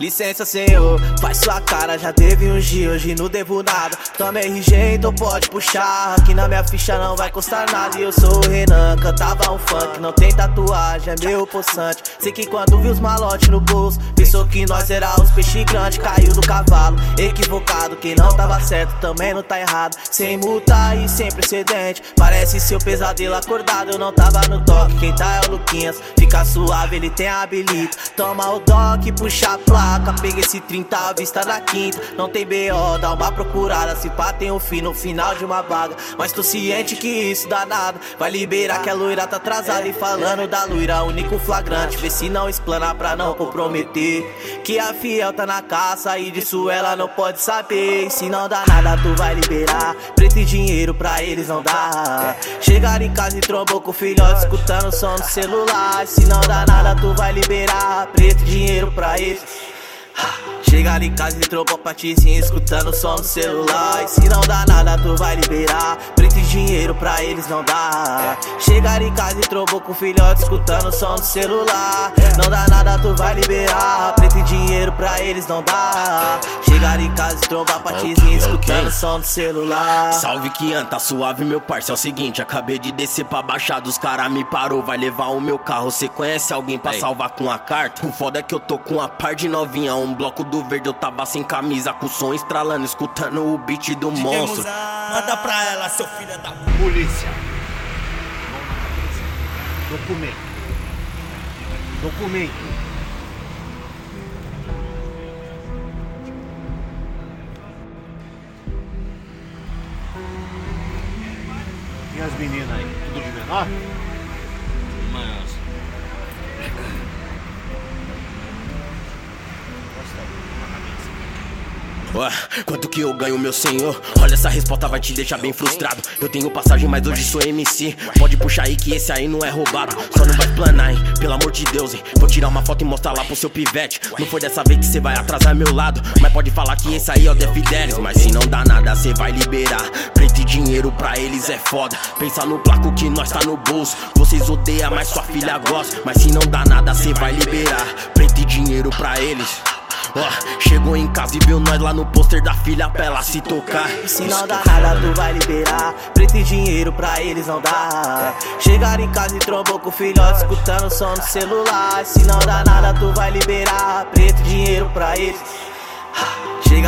Licença, senhor, faz sua cara, já teve um dia, hoje não devo nada. Toma RG, então pode puxar. Aqui na minha ficha não vai custar nada. E eu sou o Renan, cantava um funk, não tem tatuagem, é meu poçante. Sei que quando vi os malotes no bolso, pensou que nós era os peixes grandes, caiu do cavalo. Equivocado, quem não tava certo também não tá errado. Sem multa e sem precedente, parece seu pesadelo acordado. Eu não tava no toque, quem tá é o Luquinhas. Fica suave, ele tem habilita. Toma o doc, puxa a placa placa, peguei esse 30 à vista da quinta. Não tem BO, dá uma procurada. Se pá, tem um fim no final de uma vaga. Mas tô ciente que isso dá nada. Vai liberar que a loira tá atrasada. E falando da loira, único flagrante. Vê se não explana pra não comprometer. Que a fiel tá na caça e disso ela não pode saber. E se não dá nada, tu vai liberar. Preto e dinheiro pra eles não dá. Chegar em casa e trombou com o filhote, escutando som do celular. E se não dá nada, tu vai liberar. Preto e dinheiro pra eles. Chegar em casa e trocar patizinho escutando o som do celular. E se não dá nada, tu vai liberar. Preto e dinheiro pra eles não dá. Chegar em casa e trombou com o filhote escutando o som do celular. Não dá nada, tu vai liberar. Preto e dinheiro pra eles não dá. Chegar em casa e trombar patizinho escutando o som do celular. Salve que anta suave, meu parceiro. É o seguinte, acabei de descer pra baixada. Os cara me parou, vai levar o meu carro. Cê conhece alguém pra salvar com a carta? O foda é que eu tô com a par de novinha. Um bloco do verde, eu tava sem camisa, com o som estralando, escutando o beat do monstro. Manda pra ela, seu filho da polícia. Documento. Documento. E as meninas aí? Tudo de menor? Ué, quanto que eu ganho, meu senhor? Olha, essa resposta vai te deixar bem frustrado. Eu tenho passagem, mas hoje sou MC. Pode puxar aí que esse aí não é roubado. Só não vai planar, hein? Pelo amor de Deus, hein? Vou tirar uma foto e mostrar lá pro seu pivete. Não foi dessa vez que cê vai atrasar meu lado. Mas pode falar que esse aí é o Fidelis. Mas se não dá nada, cê vai liberar. Preto e dinheiro pra eles é foda. Pensa no placo que nós tá no bolso. Vocês odeiam, mas sua filha gosta. Mas se não dá nada, cê vai liberar. Preto e dinheiro pra eles. Chegou em casa e viu nós lá no pôster da filha pra ela se tocar. Não dá nada, tu vai liberar. Preto e dinheiro pra eles não dá. Chegar em casa e trombou com o filhote, escutando som do celular. Não dá nada, tu vai liberar. Preto e dinheiro pra eles.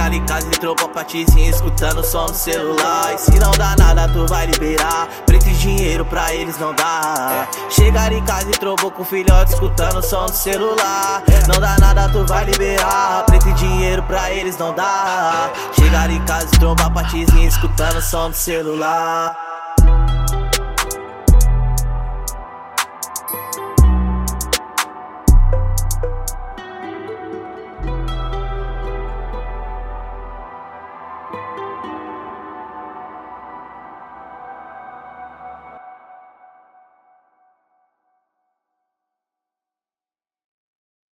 Chegar em casa e trocar patizinho escutando som do celular. E se não dá nada, tu vai liberar. Preto e dinheiro pra eles não dá. Chegar em casa e trombou com o filhote escutando som do celular. Não dá nada, tu vai liberar. Preto e dinheiro pra eles não dá. Chegar em casa e trombar patizinho escutando som do celular.